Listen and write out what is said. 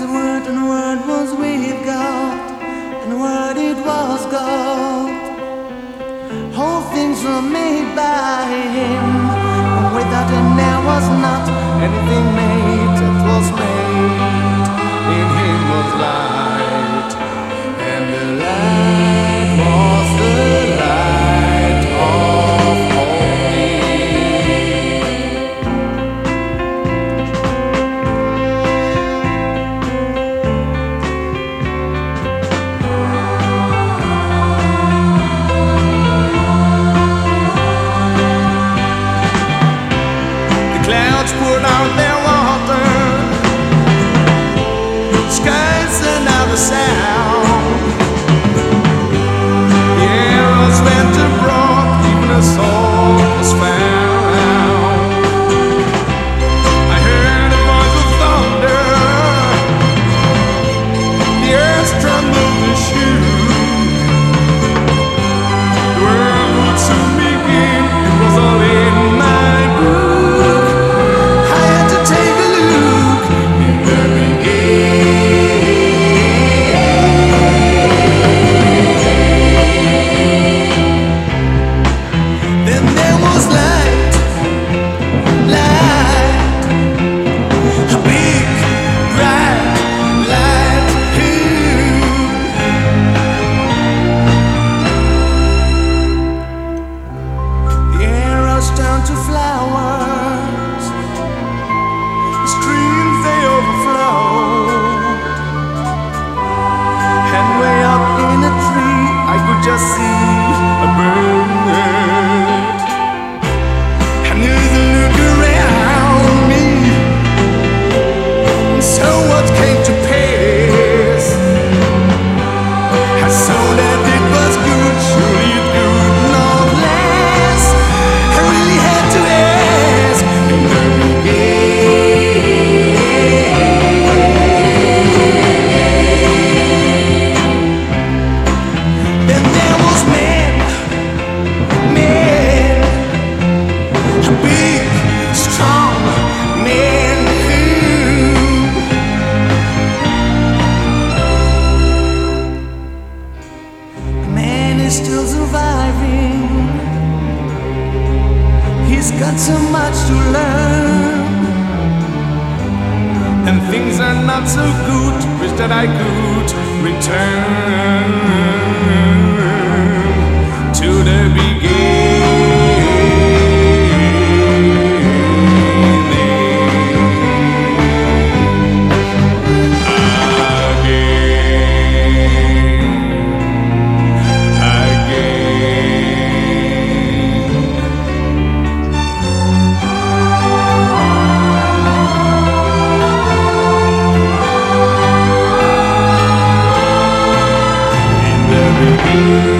the word, and the word was with God, and the word it was God. All things were made by Him, and without Him there was not anything poured out their water. Skies sent out a sound. The air even was found. I heard a voice of thunder. The earth trembled. Got so much to learn. And things are not so good. Wish that I could return Beginning.